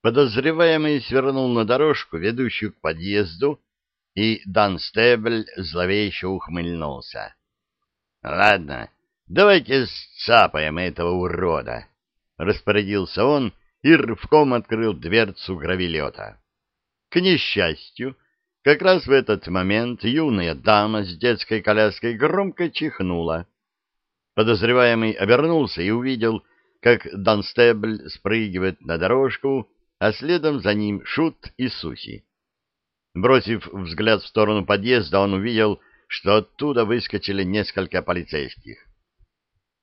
Подозреваемый свернул на дорожку, ведущую к подъезду, и Дан Стебль зловеще ухмыльнулся. — Ладно, давайте сцапаем этого урода, — распорядился он и рывком открыл дверцу гравилета. К несчастью, как раз в этот момент юная дама с детской коляской громко чихнула. Подозреваемый обернулся и увидел, как Данстебль спрыгивает на дорожку, а следом за ним Шут и Суси. Бросив взгляд в сторону подъезда, он увидел, что оттуда выскочили несколько полицейских.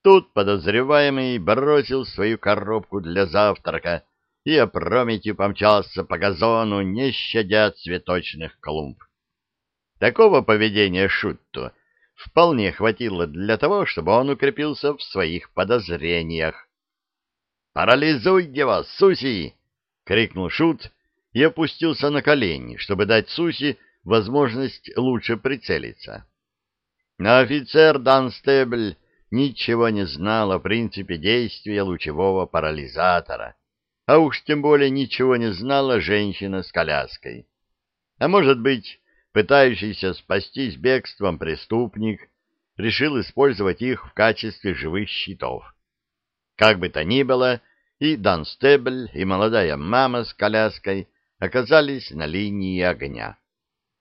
Тут подозреваемый бросил свою коробку для завтрака и опрометью помчался по газону, не щадя цветочных клумб. Такого поведения Шутту вполне хватило для того, чтобы он укрепился в своих подозрениях. «Парализуй его, Суси!» — крикнул Шут и опустился на колени, чтобы дать Суси возможность лучше прицелиться. Но офицер Данстебль ничего не знал о принципе действия лучевого парализатора, а уж тем более ничего не знала женщина с коляской. А может быть, пытающийся спастись бегством преступник решил использовать их в качестве живых щитов. Как бы то ни было, и Данстебль, и молодая мама с коляской оказались на линии огня.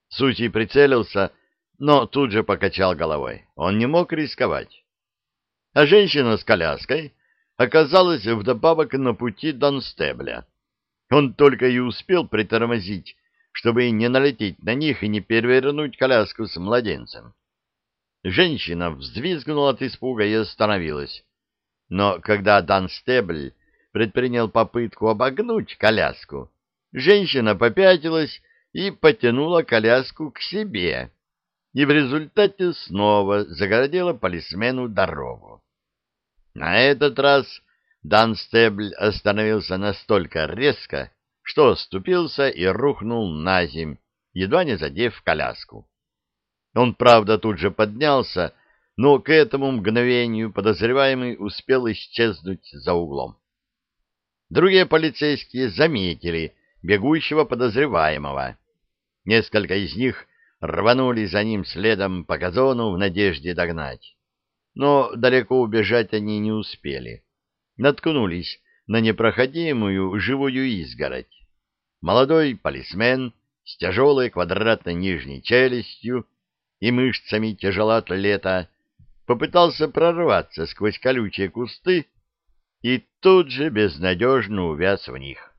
Сути прицелился, но тут же покачал головой. Он не мог рисковать. А женщина с коляской оказалась вдобавок на пути Донстебля. Он только и успел притормозить, чтобы не налететь на них и не перевернуть коляску с младенцем. Женщина взвизгнула от испуга и остановилась. Но когда Донстебль предпринял попытку обогнуть коляску, женщина попятилась и потянула коляску к себе, и в результате снова загородила полисмену дорогу. На этот раз Данстебль остановился настолько резко, что оступился и рухнул на земь, едва не задев коляску. Он, правда, тут же поднялся, но к этому мгновению подозреваемый успел исчезнуть за углом. Другие полицейские заметили бегущего подозреваемого. Несколько из них рванули за ним следом по газону в надежде догнать но далеко убежать они не успели. Наткнулись на непроходимую живую изгородь. Молодой полисмен с тяжелой квадратной нижней челюстью и мышцами тяжелоатлета попытался прорваться сквозь колючие кусты и тут же безнадежно увяз в них.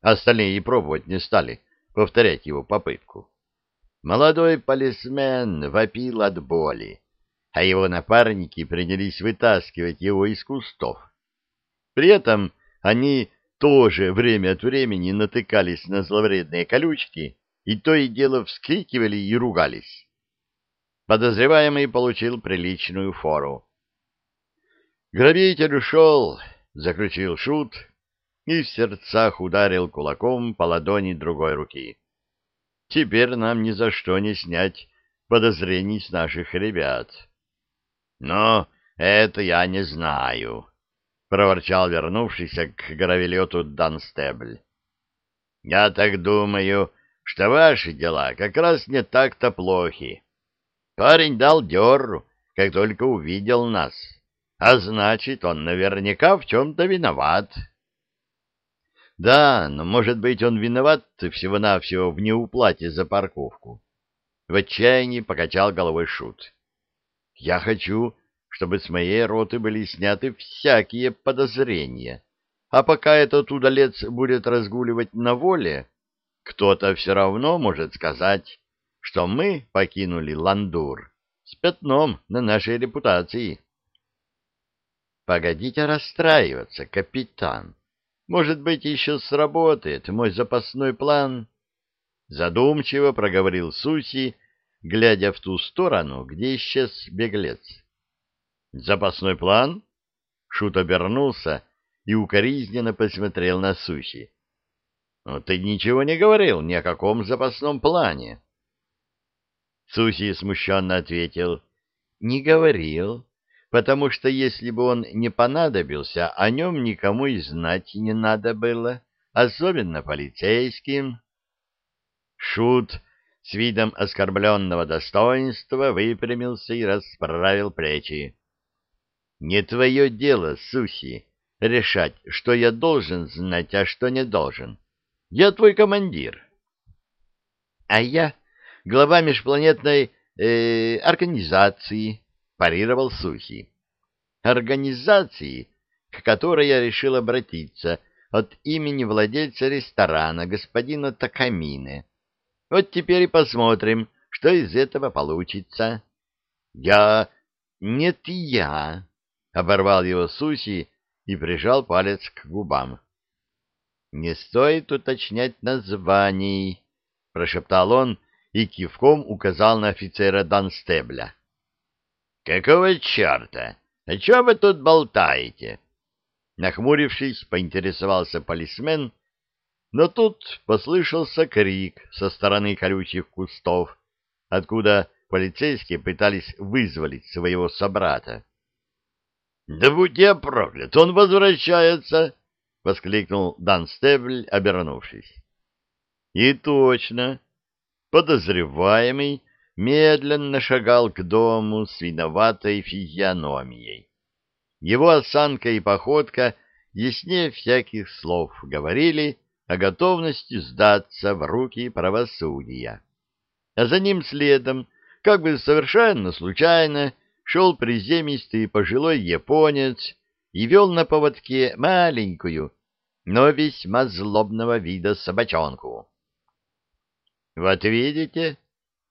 Остальные и пробовать не стали повторять его попытку. Молодой полисмен вопил от боли а его напарники принялись вытаскивать его из кустов. При этом они тоже время от времени натыкались на зловредные колючки и то и дело вскрикивали и ругались. Подозреваемый получил приличную фору. «Грабитель ушел!» — заключил Шут и в сердцах ударил кулаком по ладони другой руки. «Теперь нам ни за что не снять подозрений с наших ребят». «Но это я не знаю», — проворчал вернувшийся к гравелету Данстебль. «Я так думаю, что ваши дела как раз не так-то плохи. Парень дал дёру, как только увидел нас, а значит, он наверняка в чем-то виноват». «Да, но, может быть, он виноват всего-навсего в неуплате за парковку». В отчаянии покачал головой Шут. Я хочу, чтобы с моей роты были сняты всякие подозрения. А пока этот удалец будет разгуливать на воле, кто-то все равно может сказать, что мы покинули Ландур с пятном на нашей репутации. Погодите расстраиваться, капитан. Может быть, еще сработает мой запасной план? Задумчиво проговорил Суси, глядя в ту сторону, где исчез беглец. «Запасной план?» Шут обернулся и укоризненно посмотрел на Сухи. «Но ты ничего не говорил ни о каком запасном плане». Суси смущенно ответил. «Не говорил, потому что если бы он не понадобился, о нем никому и знать не надо было, особенно полицейским. Шут с видом оскорбленного достоинства выпрямился и расправил плечи. — Не твое дело, Сухи, решать, что я должен знать, а что не должен. Я твой командир. — А я глава межпланетной э, организации, парировал Сухи. Организации, к которой я решил обратиться от имени владельца ресторана господина Такамины. Вот теперь и посмотрим, что из этого получится. Я... Нет, я... Оборвал его Суси и прижал палец к губам. «Не стоит уточнять названий», — прошептал он и кивком указал на офицера Данстебля. «Какого черта? О чем вы тут болтаете?» Нахмурившись, поинтересовался полисмен, но тут послышался крик со стороны колючих кустов, откуда полицейские пытались вызволить своего собрата. «Да будь я проклят, он возвращается!» — воскликнул Дан Стебль, обернувшись. И точно, подозреваемый медленно шагал к дому с виноватой физиономией. Его осанка и походка яснее всяких слов говорили о готовности сдаться в руки правосудия. А за ним следом, как бы совершенно случайно, шел приземистый пожилой японец и вел на поводке маленькую, но весьма злобного вида собачонку. «Вот видите», —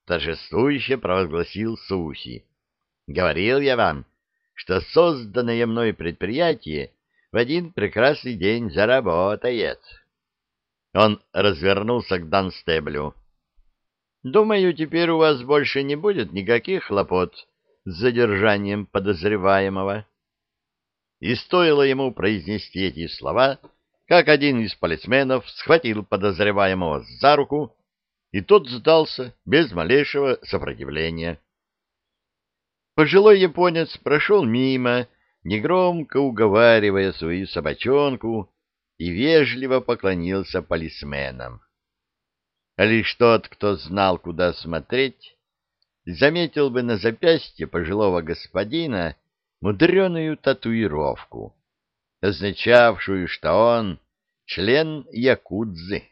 торжествующе провозгласил Суси, — «говорил я вам, что созданное мной предприятие в один прекрасный день заработает». Он развернулся к Данстеблю. «Думаю, теперь у вас больше не будет никаких хлопот с задержанием подозреваемого». И стоило ему произнести эти слова, как один из полисменов схватил подозреваемого за руку и тот сдался без малейшего сопротивления. Пожилой японец прошел мимо, негромко уговаривая свою собачонку, и вежливо поклонился полисменам. Лишь тот, кто знал, куда смотреть, заметил бы на запястье пожилого господина мудреную татуировку, означавшую, что он член якудзы.